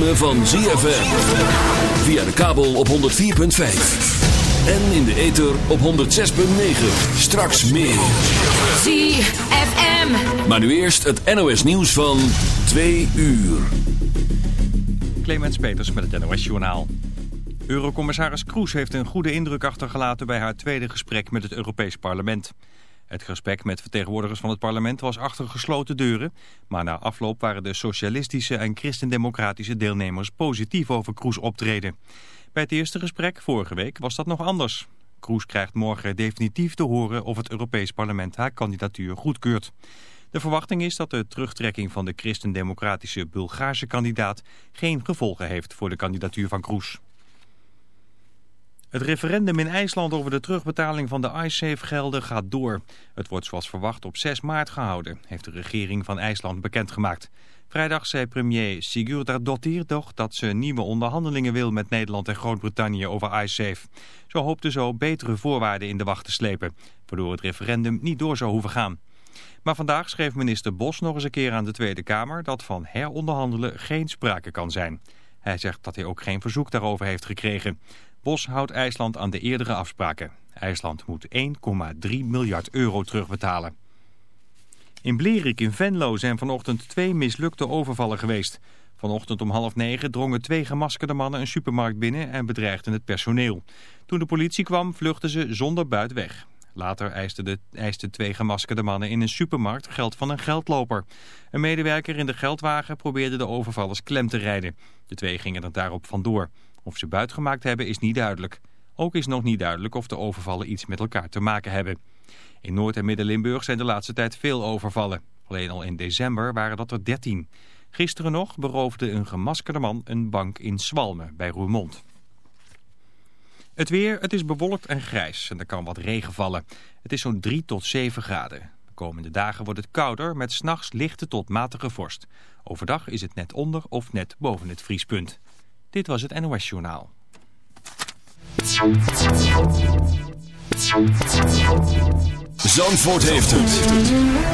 ritme van ZFM. Via de kabel op 104.5. En in de ether op 106.9. Straks meer. ZFM. Maar nu eerst het NOS nieuws van 2 uur. Clemens Peters met het NOS Journaal. Eurocommissaris Kroes heeft een goede indruk achtergelaten bij haar tweede gesprek met het Europees Parlement. Het gesprek met vertegenwoordigers van het parlement was achter gesloten deuren, maar na afloop waren de socialistische en christendemocratische deelnemers positief over Kroes optreden. Bij het eerste gesprek vorige week was dat nog anders. Kroes krijgt morgen definitief te horen of het Europees Parlement haar kandidatuur goedkeurt. De verwachting is dat de terugtrekking van de christendemocratische Bulgaarse kandidaat geen gevolgen heeft voor de kandidatuur van Kroes. Het referendum in IJsland over de terugbetaling van de IceSafe-gelden gaat door. Het wordt zoals verwacht op 6 maart gehouden, heeft de regering van IJsland bekendgemaakt. Vrijdag zei premier Sigurdardottir toch dat ze nieuwe onderhandelingen wil met Nederland en Groot-Brittannië over IceSafe. Zo hoopte zo betere voorwaarden in de wacht te slepen, waardoor het referendum niet door zou hoeven gaan. Maar vandaag schreef minister Bos nog eens een keer aan de Tweede Kamer dat van heronderhandelen geen sprake kan zijn. Hij zegt dat hij ook geen verzoek daarover heeft gekregen. Bos houdt IJsland aan de eerdere afspraken. IJsland moet 1,3 miljard euro terugbetalen. In Blerik in Venlo zijn vanochtend twee mislukte overvallen geweest. Vanochtend om half negen drongen twee gemaskerde mannen een supermarkt binnen en bedreigden het personeel. Toen de politie kwam vluchtten ze zonder buit weg. Later eisten, de, twee gemaskerde mannen in een supermarkt geld van een geldloper. Een medewerker in de geldwagen probeerde de overvallers klem te rijden. De twee gingen er daarop vandoor. Of ze buit gemaakt hebben is niet duidelijk. Ook is nog niet duidelijk of de overvallen iets met elkaar te maken hebben. In Noord- en Midden-Limburg zijn de laatste tijd veel overvallen. Alleen al in december waren dat er 13. Gisteren nog beroofde een gemaskerde man een bank in Swalmen bij Roermond. Het weer, het is bewolkt en grijs en er kan wat regen vallen. Het is zo'n 3 tot 7 graden. De komende dagen wordt het kouder met s'nachts lichte tot matige vorst. Overdag is het net onder of net boven het vriespunt. Dit was het NOS Journaal. Zandvoort heeft het.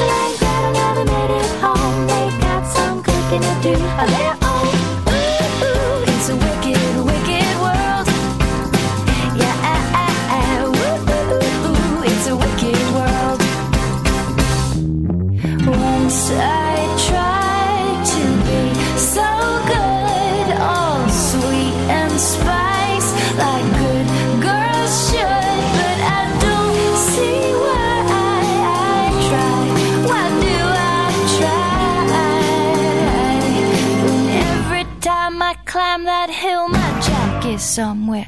It's like that I never made it home. They got some cooking to do. Oh,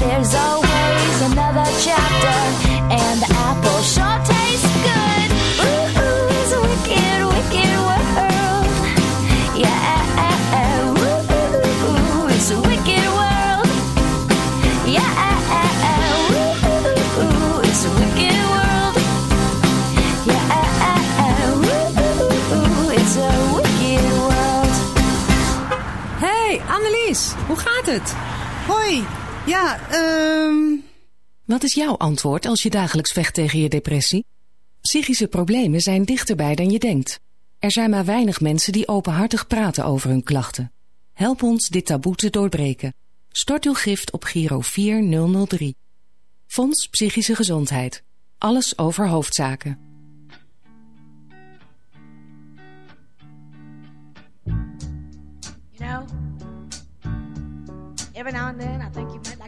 There's always another chapter, and the apple sure tastes good. Ooh, ooh, it's a wicked, wicked world. Yeah, ooh, ooh, it's a wicked world. Yeah, ooh, ooh, it's a wicked world. Yeah, ooh, ooh, it's a wicked world. Hey, Annelies, hoe gaat het? Hoi. Ja, ehm... Wat is jouw antwoord als je dagelijks vecht tegen je depressie? Psychische problemen zijn dichterbij dan je denkt. Er zijn maar weinig mensen die openhartig praten over hun klachten. Help ons dit taboe te doorbreken. Stort uw gift op Giro 4003. Fonds Psychische Gezondheid. Alles over hoofdzaken. You know, every now and then I think you might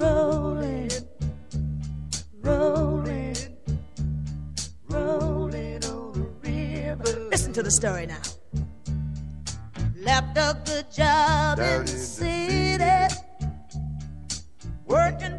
Rolling, rolling, rolling on the river. Listen to the story now. Left a good job in the city, working